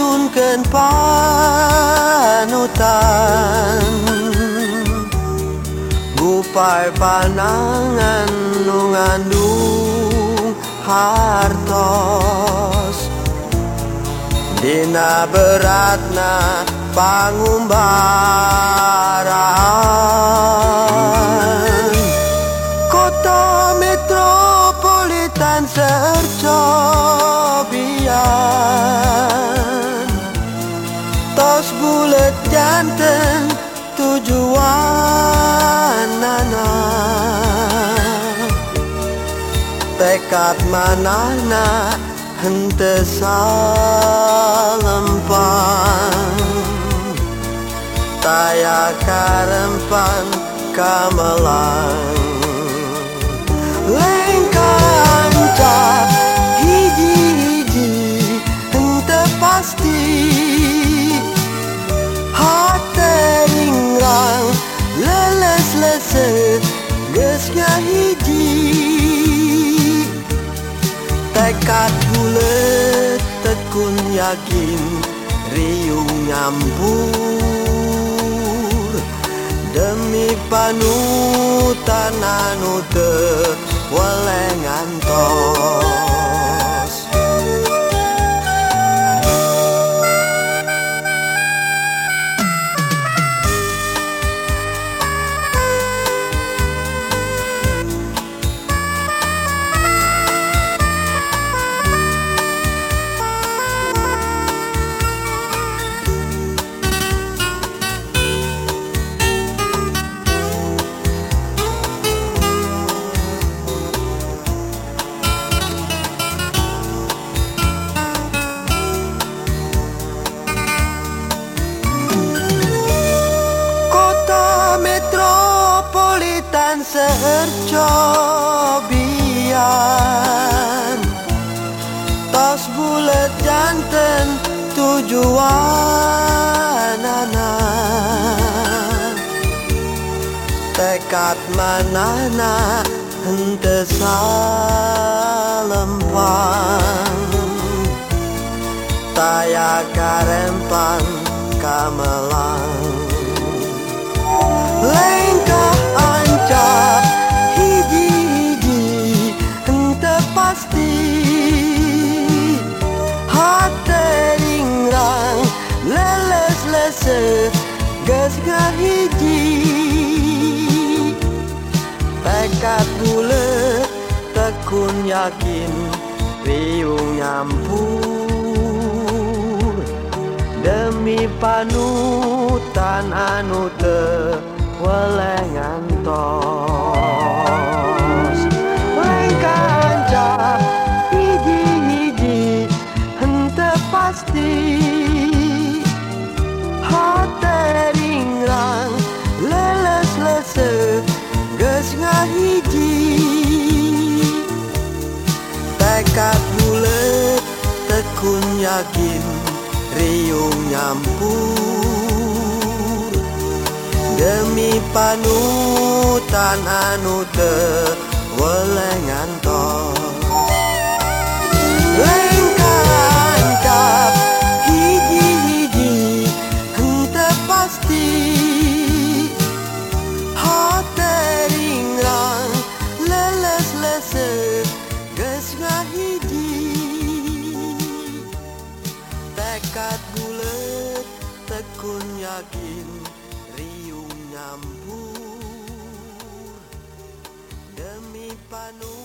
ngantunkan panutan. Gupai panangan ngandung hartos. Dina beratna pangumbaran. Kota metropolitan sercobian Tos bulet janten tujuan nana. Tekad manana hente salempan. Taya karempan kamelang Lengkanca gesnya hiji. Tekad bulet tekun yakin riung nyampur. Demi panutan anu teu welengan sercobian Tos bulet janten tujuan anak Tekad manana hente salempan Taya karempan kamelang. Lengkah leles-leses ges hiji. Tekad bulet tekun yakin riung nyampur. Demi panutan anu teu welengan tekun yakin riung nyampur. Demi panutan anu teu welengan Hati ringrang leles-leses ngahiji yakin riung nyampur Demi anu teu